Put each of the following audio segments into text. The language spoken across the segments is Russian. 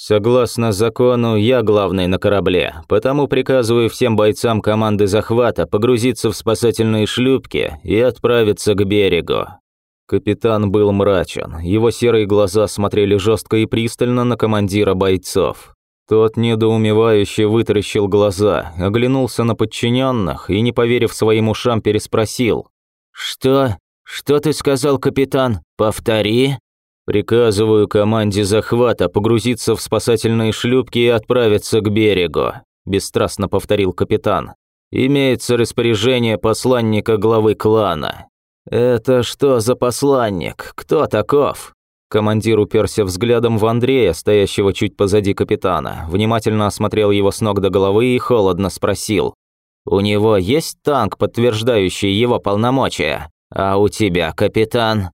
Согласно закону, я главный на корабле, потому приказываю всем бойцам команды захвата погрузиться в спасательные шлюпки и отправиться к берегу. Капитан был мрачен, его серые глаза смотрели жестко и пристально на командира бойцов. Тот недоумевающе вытаращил глаза, оглянулся на подчиненных и, не поверив своим ушам, переспросил. «Что? Что ты сказал, капитан? Повтори?» «Приказываю команде захвата погрузиться в спасательные шлюпки и отправиться к берегу», – бесстрастно повторил капитан. «Имеется распоряжение посланника главы клана». «Это что за посланник? Кто таков?» Командир уперся взглядом в Андрея, стоящего чуть позади капитана, внимательно осмотрел его с ног до головы и холодно спросил. «У него есть танк, подтверждающий его полномочия? А у тебя, капитан?»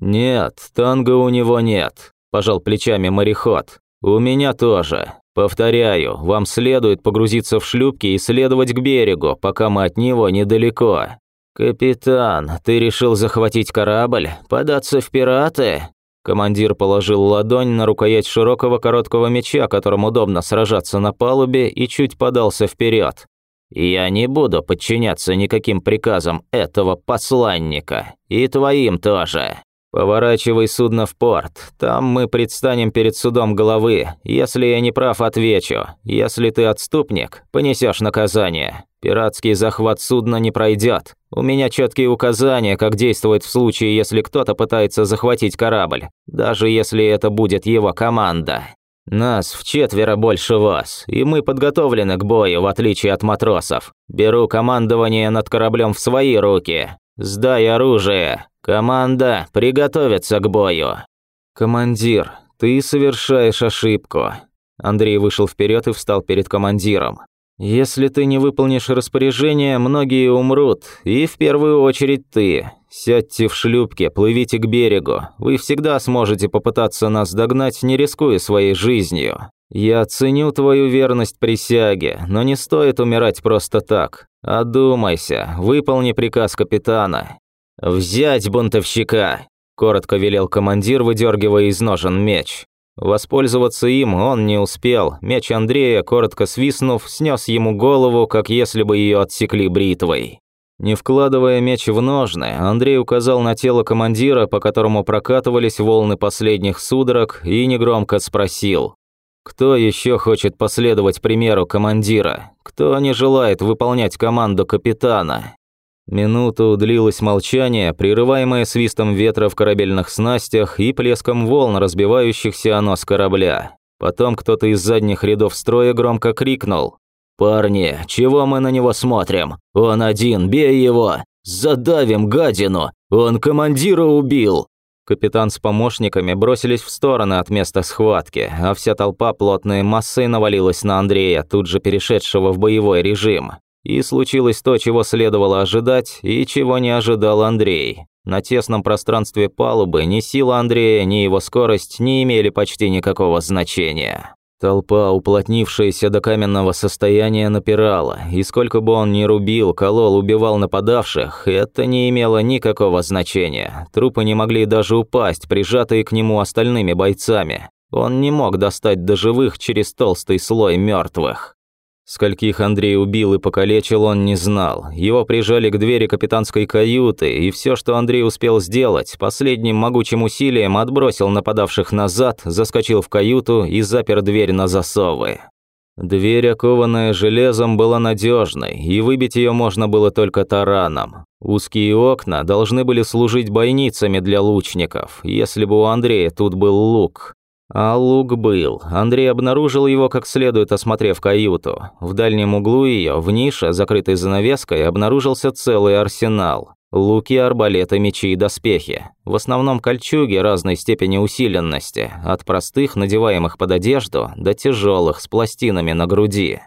«Нет, танго у него нет», – пожал плечами мореход. «У меня тоже. Повторяю, вам следует погрузиться в шлюпки и следовать к берегу, пока мы от него недалеко». «Капитан, ты решил захватить корабль? Податься в пираты?» Командир положил ладонь на рукоять широкого короткого меча, которым удобно сражаться на палубе, и чуть подался вперед. «Я не буду подчиняться никаким приказам этого посланника, и твоим тоже. «Поворачивай судно в порт. Там мы предстанем перед судом головы. Если я не прав, отвечу. Если ты отступник, понесешь наказание. Пиратский захват судна не пройдет. У меня четкие указания, как действовать в случае, если кто-то пытается захватить корабль, даже если это будет его команда. Нас в четверо больше вас, и мы подготовлены к бою, в отличие от матросов. Беру командование над кораблем в свои руки. Сдай оружие. «Команда, приготовиться к бою!» «Командир, ты совершаешь ошибку». Андрей вышел вперед и встал перед командиром. «Если ты не выполнишь распоряжение, многие умрут, и в первую очередь ты. Сядьте в шлюпке, плывите к берегу. Вы всегда сможете попытаться нас догнать, не рискуя своей жизнью. Я ценю твою верность присяге, но не стоит умирать просто так. Одумайся, выполни приказ капитана. «Взять бунтовщика!» – коротко велел командир, выдергивая из ножен меч. Воспользоваться им он не успел. Меч Андрея, коротко свистнув, снес ему голову, как если бы ее отсекли бритвой. Не вкладывая меч в ножны, Андрей указал на тело командира, по которому прокатывались волны последних судорог, и негромко спросил. «Кто еще хочет последовать примеру командира? Кто не желает выполнять команду капитана?» Минуту длилось молчание, прерываемое свистом ветра в корабельных снастях и плеском волн, разбивающихся о нос корабля. Потом кто-то из задних рядов строя громко крикнул. «Парни, чего мы на него смотрим? Он один, бей его! Задавим гадину! Он командира убил!» Капитан с помощниками бросились в стороны от места схватки, а вся толпа плотной массой навалилась на Андрея, тут же перешедшего в боевой режим. И случилось то, чего следовало ожидать, и чего не ожидал Андрей. На тесном пространстве палубы ни сила Андрея, ни его скорость не имели почти никакого значения. Толпа, уплотнившаяся до каменного состояния, напирала, и сколько бы он ни рубил, колол, убивал нападавших, это не имело никакого значения. Трупы не могли даже упасть, прижатые к нему остальными бойцами. Он не мог достать до живых через толстый слой мертвых. Скольких Андрей убил и покалечил, он не знал. Его прижали к двери капитанской каюты, и все, что Андрей успел сделать, последним могучим усилием отбросил нападавших назад, заскочил в каюту и запер дверь на засовы. Дверь, окованная железом, была надежной, и выбить ее можно было только тараном. Узкие окна должны были служить бойницами для лучников, если бы у Андрея тут был лук. А лук был. Андрей обнаружил его как следует, осмотрев каюту. В дальнем углу ее, в нише, закрытой занавеской, обнаружился целый арсенал. Луки, арбалеты, мечи и доспехи. В основном кольчуги разной степени усиленности, от простых, надеваемых под одежду, до тяжелых, с пластинами на груди.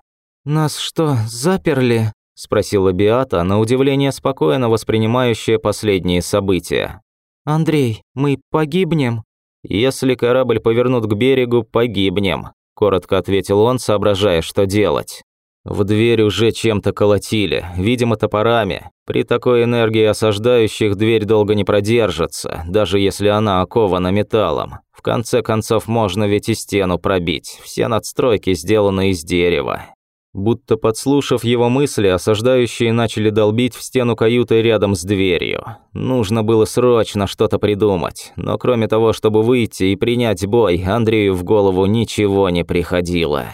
«Нас что, заперли?» – спросила Биата, на удивление спокойно воспринимающая последние события. «Андрей, мы погибнем?» «Если корабль повернут к берегу, погибнем», – коротко ответил он, соображая, что делать. В дверь уже чем-то колотили, видимо, топорами. При такой энергии осаждающих дверь долго не продержится, даже если она окована металлом. В конце концов, можно ведь и стену пробить. Все надстройки сделаны из дерева. Будто подслушав его мысли, осаждающие начали долбить в стену каюты рядом с дверью. Нужно было срочно что-то придумать, но кроме того, чтобы выйти и принять бой, Андрею в голову ничего не приходило.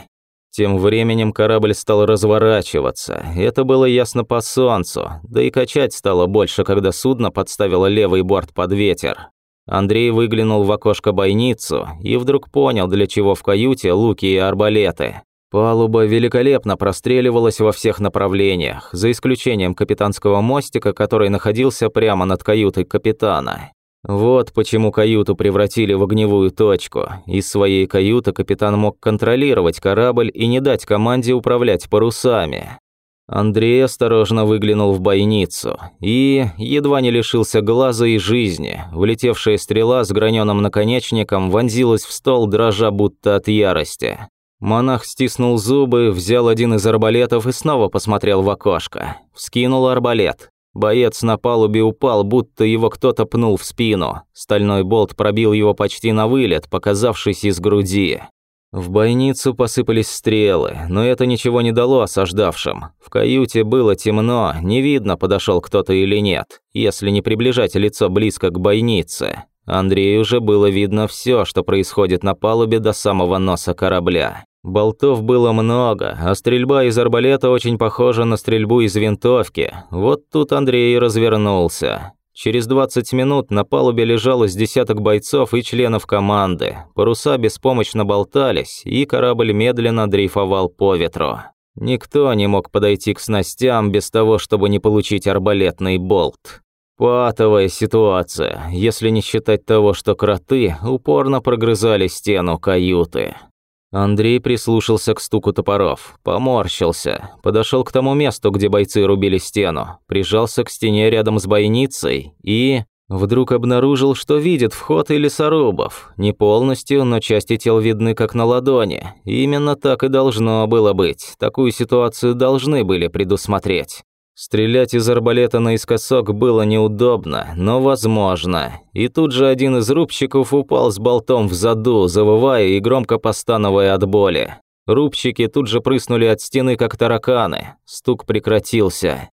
Тем временем корабль стал разворачиваться. Это было ясно по солнцу, да и качать стало больше, когда судно подставило левый борт под ветер. Андрей выглянул в окошко бойницу и вдруг понял, для чего в каюте луки и арбалеты. Палуба великолепно простреливалась во всех направлениях, за исключением капитанского мостика, который находился прямо над каютой капитана. Вот почему каюту превратили в огневую точку. Из своей каюты капитан мог контролировать корабль и не дать команде управлять парусами. Андрей осторожно выглянул в бойницу и едва не лишился глаза и жизни. Влетевшая стрела с граненым наконечником вонзилась в стол, дрожа будто от ярости. Монах стиснул зубы, взял один из арбалетов и снова посмотрел в окошко. Вскинул арбалет. Боец на палубе упал, будто его кто-то пнул в спину. Стальной болт пробил его почти на вылет, показавшись из груди. В бойницу посыпались стрелы, но это ничего не дало осаждавшим. В каюте было темно, не видно, подошел кто-то или нет, если не приближать лицо близко к бойнице. Андрею уже было видно все, что происходит на палубе до самого носа корабля. Болтов было много, а стрельба из арбалета очень похожа на стрельбу из винтовки. Вот тут Андрей развернулся. Через 20 минут на палубе лежало с десяток бойцов и членов команды. Паруса беспомощно болтались, и корабль медленно дрейфовал по ветру. Никто не мог подойти к снастям без того, чтобы не получить арбалетный болт. Патовая ситуация, если не считать того, что кроты упорно прогрызали стену каюты. Андрей прислушался к стуку топоров, поморщился, подошел к тому месту, где бойцы рубили стену, прижался к стене рядом с бойницей и... Вдруг обнаружил, что видит вход и лесорубов. Не полностью, но части тел видны как на ладони. именно так и должно было быть. Такую ситуацию должны были предусмотреть. Стрелять из арбалета наискосок было неудобно, но возможно. И тут же один из рубщиков упал с болтом в заду, завывая и громко постановая от боли. Рубщики тут же прыснули от стены, как тараканы. Стук прекратился.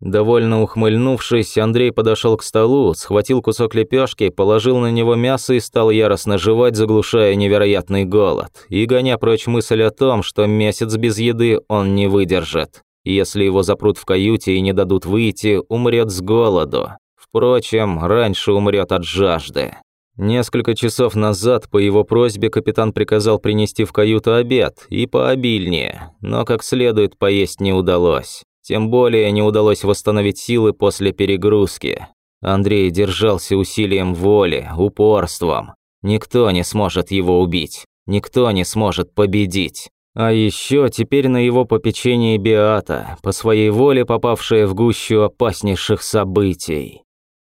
Довольно ухмыльнувшись, Андрей подошел к столу, схватил кусок лепешки, положил на него мясо и стал яростно жевать, заглушая невероятный голод, и гоня прочь мысль о том, что месяц без еды он не выдержит. Если его запрут в каюте и не дадут выйти, умрет с голоду. Впрочем, раньше умрет от жажды. Несколько часов назад по его просьбе капитан приказал принести в каюту обед и пообильнее, но как следует поесть не удалось. Тем более не удалось восстановить силы после перегрузки. Андрей держался усилием воли, упорством. Никто не сможет его убить, никто не сможет победить. А еще теперь на его попечении Биата, по своей воле попавшая в гущу опаснейших событий.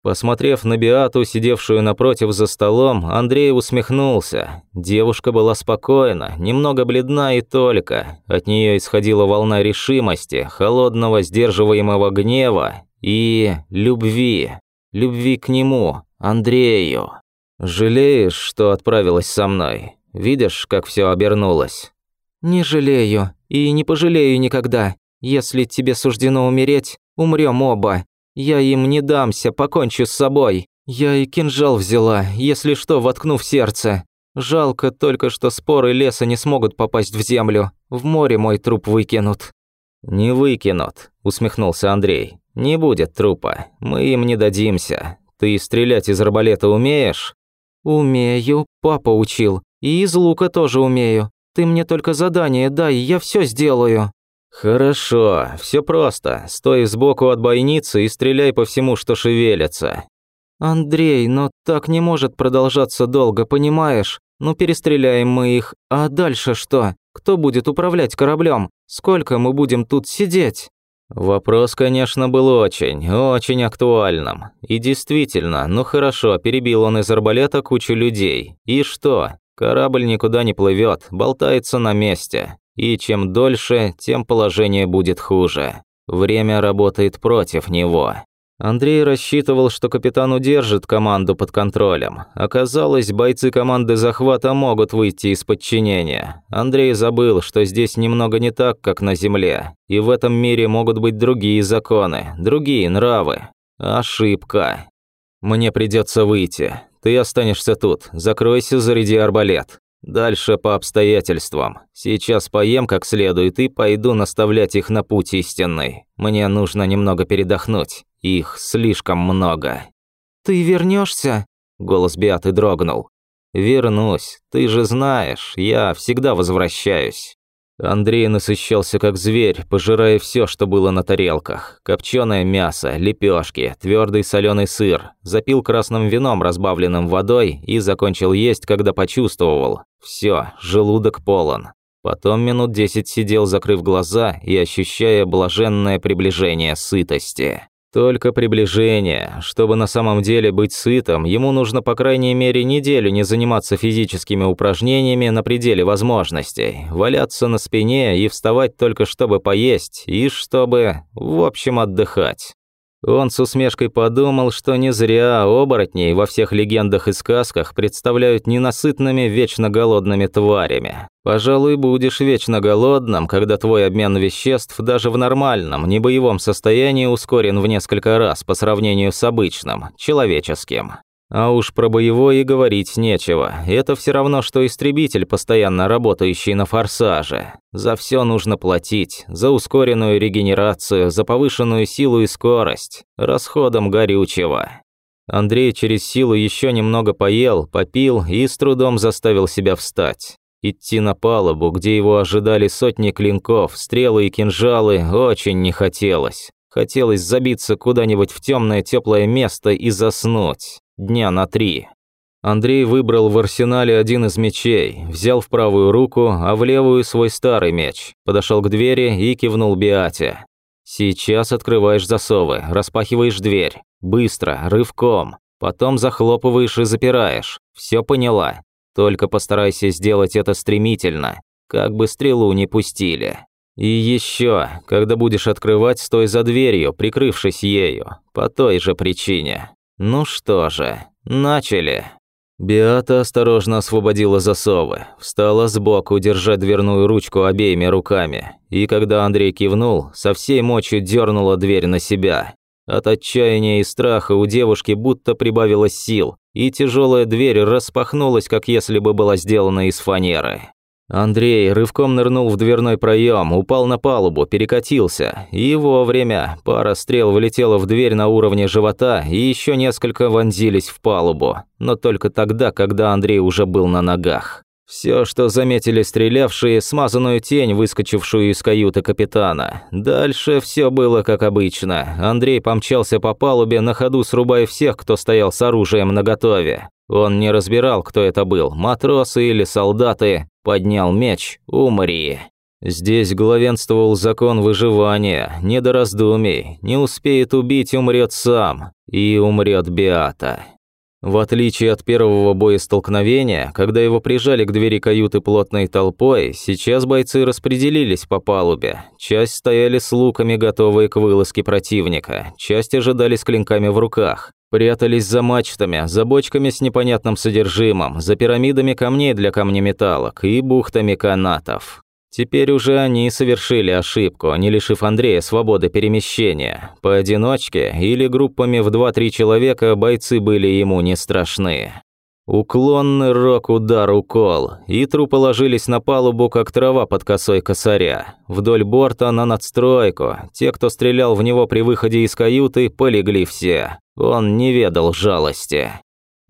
Посмотрев на Биату, сидевшую напротив за столом, Андрей усмехнулся. Девушка была спокойна, немного бледна и только. От нее исходила волна решимости, холодного сдерживаемого гнева и любви. Любви к нему, Андрею. «Жалеешь, что отправилась со мной? Видишь, как все обернулось?» «Не жалею и не пожалею никогда. Если тебе суждено умереть, умрем оба. Я им не дамся, покончу с собой. Я и кинжал взяла, если что, воткну в сердце. Жалко только, что споры леса не смогут попасть в землю. В море мой труп выкинут». «Не выкинут», – усмехнулся Андрей. «Не будет трупа. Мы им не дадимся. Ты стрелять из арбалета умеешь?» «Умею. Папа учил. И из лука тоже умею. Ты мне только задание дай, я все сделаю». «Хорошо, все просто. Стой сбоку от бойницы и стреляй по всему, что шевелится». «Андрей, но так не может продолжаться долго, понимаешь? Ну перестреляем мы их, а дальше что? Кто будет управлять кораблем? Сколько мы будем тут сидеть?» Вопрос, конечно, был очень, очень актуальным. И действительно, ну хорошо, перебил он из арбалета кучу людей. И что? Корабль никуда не плывет, болтается на месте. И чем дольше, тем положение будет хуже. Время работает против него. Андрей рассчитывал, что капитан удержит команду под контролем. Оказалось, бойцы команды захвата могут выйти из подчинения. Андрей забыл, что здесь немного не так, как на Земле. И в этом мире могут быть другие законы, другие нравы. Ошибка. Мне придется выйти. Ты останешься тут. Закройся, заряди арбалет. Дальше по обстоятельствам. Сейчас поем как следует и пойду наставлять их на путь истинный. Мне нужно немного передохнуть. Их слишком много. Ты вернешься? Голос Биаты дрогнул. Вернусь. Ты же знаешь, я всегда возвращаюсь. Андрей насыщался как зверь, пожирая все, что было на тарелках. Копченое мясо, лепешки, твердый соленый сыр. Запил красным вином, разбавленным водой, и закончил есть, когда почувствовал. Все, желудок полон. Потом минут десять сидел, закрыв глаза и ощущая блаженное приближение сытости. Только приближение. Чтобы на самом деле быть сытым, ему нужно по крайней мере неделю не заниматься физическими упражнениями на пределе возможностей, валяться на спине и вставать только чтобы поесть и чтобы, в общем, отдыхать. Он с усмешкой подумал, что не зря оборотней во всех легендах и сказках представляют ненасытными вечно голодными тварями. Пожалуй, будешь вечно голодным, когда твой обмен веществ даже в нормальном, небоевом состоянии ускорен в несколько раз по сравнению с обычным, человеческим. А уж про боевой и говорить нечего. Это все равно, что истребитель, постоянно работающий на форсаже. За все нужно платить. За ускоренную регенерацию, за повышенную силу и скорость. Расходом горючего. Андрей через силу еще немного поел, попил и с трудом заставил себя встать. Идти на палубу, где его ожидали сотни клинков, стрелы и кинжалы, очень не хотелось. Хотелось забиться куда-нибудь в темное теплое место и заснуть дня на три. Андрей выбрал в арсенале один из мечей, взял в правую руку, а в левую свой старый меч, подошел к двери и кивнул Биате. «Сейчас открываешь засовы, распахиваешь дверь. Быстро, рывком. Потом захлопываешь и запираешь. Все поняла. Только постарайся сделать это стремительно, как бы стрелу не пустили. И еще, когда будешь открывать, стой за дверью, прикрывшись ею, по той же причине. Ну что же, начали. Биата осторожно освободила засовы, встала сбоку, держа дверную ручку обеими руками, и когда Андрей кивнул, со всей мочи дернула дверь на себя. От отчаяния и страха у девушки будто прибавилось сил, и тяжелая дверь распахнулась, как если бы была сделана из фанеры. Андрей рывком нырнул в дверной проем, упал на палубу, перекатился. И вовремя пара стрел влетела в дверь на уровне живота, и еще несколько вонзились в палубу. Но только тогда, когда Андрей уже был на ногах. Все, что заметили стрелявшие, смазанную тень, выскочившую из каюты капитана. Дальше все было как обычно. Андрей помчался по палубе, на ходу срубая всех, кто стоял с оружием наготове. Он не разбирал, кто это был, матросы или солдаты. Поднял меч, умри. Здесь главенствовал закон выживания, не до раздумий. Не успеет убить, умрет сам. И умрет Биата. В отличие от первого боестолкновения, когда его прижали к двери каюты плотной толпой, сейчас бойцы распределились по палубе. Часть стояли с луками, готовые к вылазке противника, часть ожидали с клинками в руках. Прятались за мачтами, за бочками с непонятным содержимым, за пирамидами камней для камнеметалок и бухтами канатов. Теперь уже они совершили ошибку, не лишив Андрея свободы перемещения. Поодиночке или группами в 2-3 человека бойцы были ему не страшны. Уклонный рок-удар укол, и трупы ложились на палубу, как трава под косой косаря. Вдоль борта на надстройку. Те, кто стрелял в него при выходе из каюты, полегли все. Он не ведал жалости.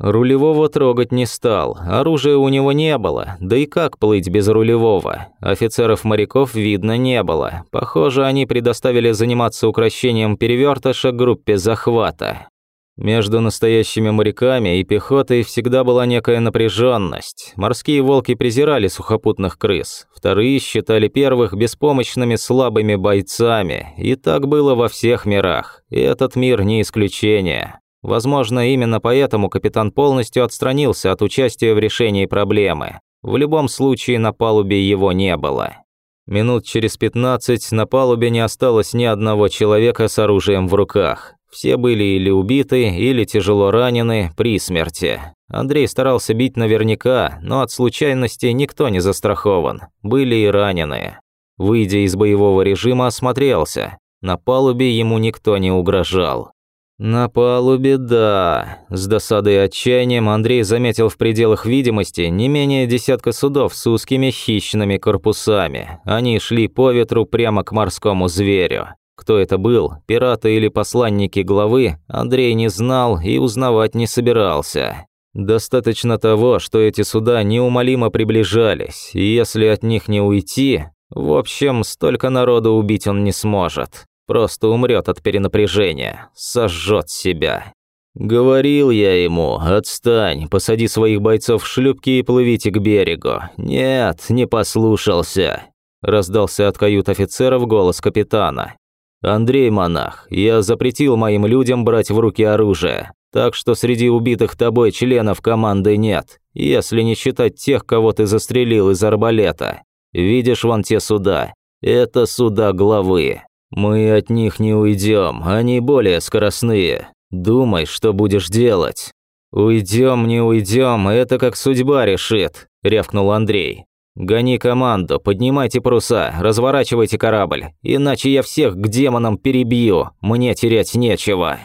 Рулевого трогать не стал, оружия у него не было, да и как плыть без рулевого? Офицеров-моряков видно не было. Похоже, они предоставили заниматься украшением перевертыша группе захвата. Между настоящими моряками и пехотой всегда была некая напряженность. Морские волки презирали сухопутных крыс, вторые считали первых беспомощными слабыми бойцами, и так было во всех мирах, и этот мир не исключение. Возможно, именно поэтому капитан полностью отстранился от участия в решении проблемы. В любом случае на палубе его не было. Минут через пятнадцать на палубе не осталось ни одного человека с оружием в руках. Все были или убиты, или тяжело ранены при смерти. Андрей старался бить наверняка, но от случайности никто не застрахован. Были и раненые. Выйдя из боевого режима, осмотрелся. На палубе ему никто не угрожал. На палубе, да. С досадой и отчаянием Андрей заметил в пределах видимости не менее десятка судов с узкими хищными корпусами. Они шли по ветру прямо к морскому зверю. Кто это был, пираты или посланники главы, Андрей не знал и узнавать не собирался. Достаточно того, что эти суда неумолимо приближались, и если от них не уйти, в общем, столько народу убить он не сможет. Просто умрет от перенапряжения, сожжет себя. Говорил я ему, отстань, посади своих бойцов в шлюпки и плывите к берегу. Нет, не послушался. Раздался от кают офицеров голос капитана. Андрей Монах, я запретил моим людям брать в руки оружие, так что среди убитых тобой членов команды нет, если не считать тех, кого ты застрелил из арбалета. Видишь вон те суда? Это суда главы. Мы от них не уйдем, они более скоростные. Думай, что будешь делать. Уйдем, не уйдем, это как судьба решит, рявкнул Андрей. Гони команду, поднимайте паруса, разворачивайте корабль, иначе я всех к демонам перебью, мне терять нечего.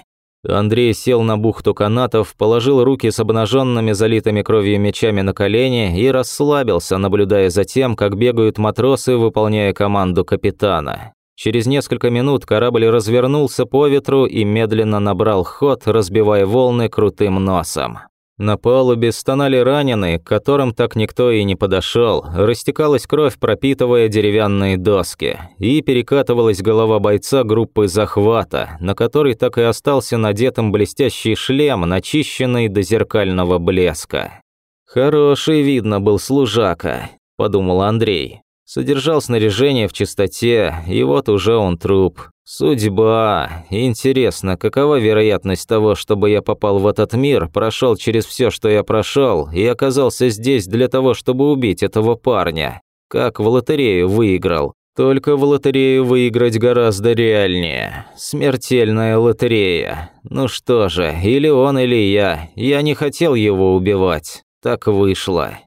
Андрей сел на бухту канатов, положил руки с обнаженными залитыми кровью мечами на колени и расслабился, наблюдая за тем, как бегают матросы, выполняя команду капитана. Через несколько минут корабль развернулся по ветру и медленно набрал ход, разбивая волны крутым носом. На палубе стонали раненые, к которым так никто и не подошел. Растекалась кровь, пропитывая деревянные доски. И перекатывалась голова бойца группы захвата, на которой так и остался надетым блестящий шлем, начищенный до зеркального блеска. «Хороший, видно, был служака», – подумал Андрей. Содержал снаряжение в чистоте, и вот уже он труп. Судьба. Интересно, какова вероятность того, чтобы я попал в этот мир, прошел через все, что я прошел, и оказался здесь для того, чтобы убить этого парня? Как в лотерею выиграл. Только в лотерею выиграть гораздо реальнее. Смертельная лотерея. Ну что же, или он, или я. Я не хотел его убивать. Так вышло.